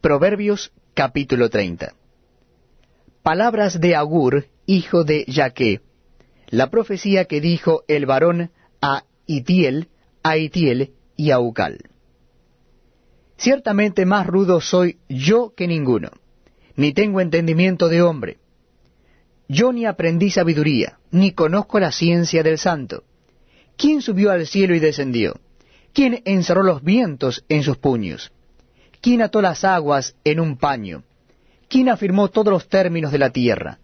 Proverbios capítulo 30. Palabras de Agur, hijo de Yaque, la profecía que dijo el varón a Itiel, a Itiel y a Ucal. Ciertamente más rudo soy yo que ninguno, ni tengo entendimiento de hombre. Yo ni aprendí sabiduría, ni conozco la ciencia del santo. ¿Quién subió al cielo y descendió? ¿Quién encerró los vientos en sus puños? ¿Quién ató las aguas en un paño? ¿Quién afirmó todos los términos de la tierra?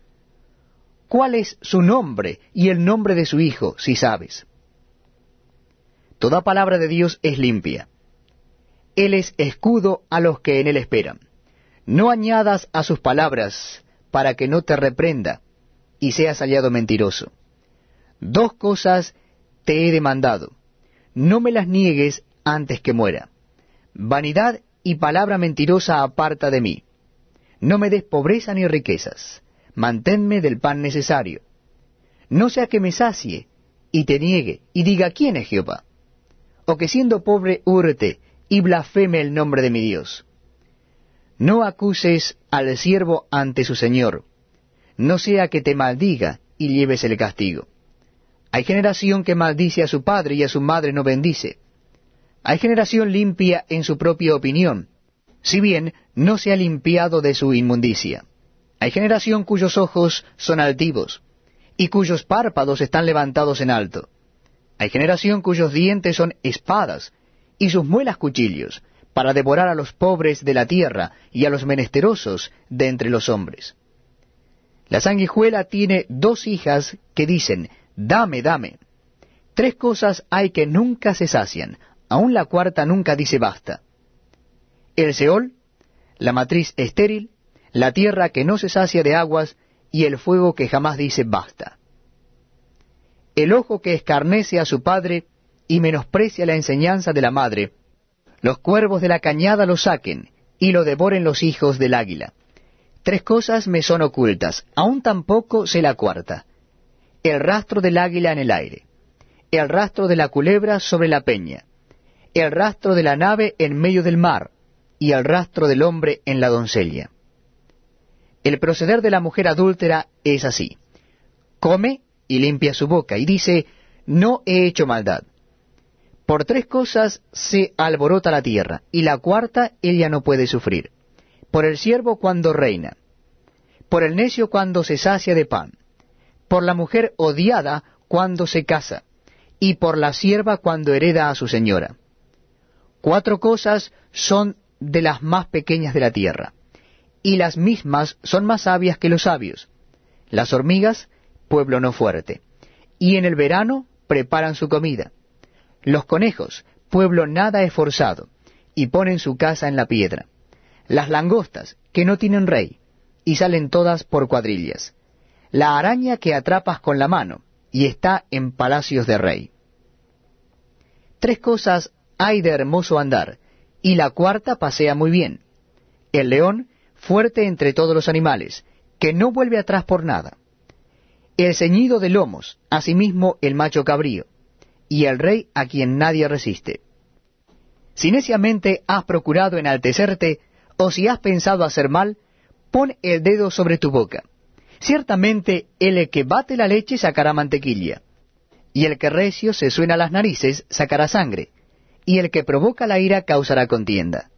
¿Cuál es su nombre y el nombre de su hijo, si sabes? Toda palabra de Dios es limpia. Él es escudo a los que en él esperan. No añadas a sus palabras para que no te reprenda y seas hallado mentiroso. Dos cosas te he demandado. No me las niegues antes que muera. Vanidad y palabra mentirosa aparta de mí. No me des pobreza ni riquezas. Manténme del pan necesario. No sea que me sacie y te niegue y diga quién es Jehová. O que siendo pobre hurte y blasfeme el nombre de mi Dios. No acuses al siervo ante su Señor, no sea que te maldiga y lleves el castigo. Hay generación que maldice a su padre y a su madre no bendice. Hay generación limpia en su propia opinión, si bien no se ha limpiado de su inmundicia. Hay generación cuyos ojos son altivos, y cuyos párpados están levantados en alto. Hay generación cuyos dientes son espadas, y sus muelas cuchillos, para devorar a los pobres de la tierra y a los menesterosos de entre los hombres. La sanguijuela tiene dos hijas que dicen, dame, dame. Tres cosas hay que nunca se sacian, aun la cuarta nunca dice basta. El Seol, la matriz estéril, la tierra que no se sacia de aguas, y el fuego que jamás dice basta. El ojo que escarnece a su padre y menosprecia la enseñanza de la madre, los cuervos de la cañada lo saquen, y lo devoren los hijos del águila. Tres cosas me son ocultas, aún tampoco sé la cuarta. El rastro del águila en el aire, el rastro de la culebra sobre la peña, el rastro de la nave en medio del mar, y el rastro del hombre en la doncella. El proceder de la mujer adúltera es así. Come y limpia su boca, y dice, no he hecho maldad. Por tres cosas se alborota la tierra, y la cuarta ella no puede sufrir. Por el siervo cuando reina, por el necio cuando se sacia de pan, por la mujer odiada cuando se casa, y por la sierva cuando hereda a su señora. Cuatro cosas son de las más pequeñas de la tierra, y las mismas son más sabias que los sabios. Las hormigas, pueblo no fuerte, y en el verano preparan su comida los conejos, pueblo nada esforzado, y ponen su casa en la piedra. Las langostas, que no tienen rey, y salen todas por cuadrillas. La araña que atrapas con la mano, y está en palacios de rey. Tres cosas hay de hermoso andar, y la cuarta pasea muy bien. El león, fuerte entre todos los animales, que no vuelve atrás por nada. El ceñido de lomos, asimismo el macho cabrío y el rey a quien nadie resiste. Si neciamente has procurado enaltecerte, o si has pensado hacer mal, pon el dedo sobre tu boca. Ciertamente el que bate la leche sacará mantequilla, y el que recio se suena las narices sacará sangre, y el que provoca la ira causará contienda.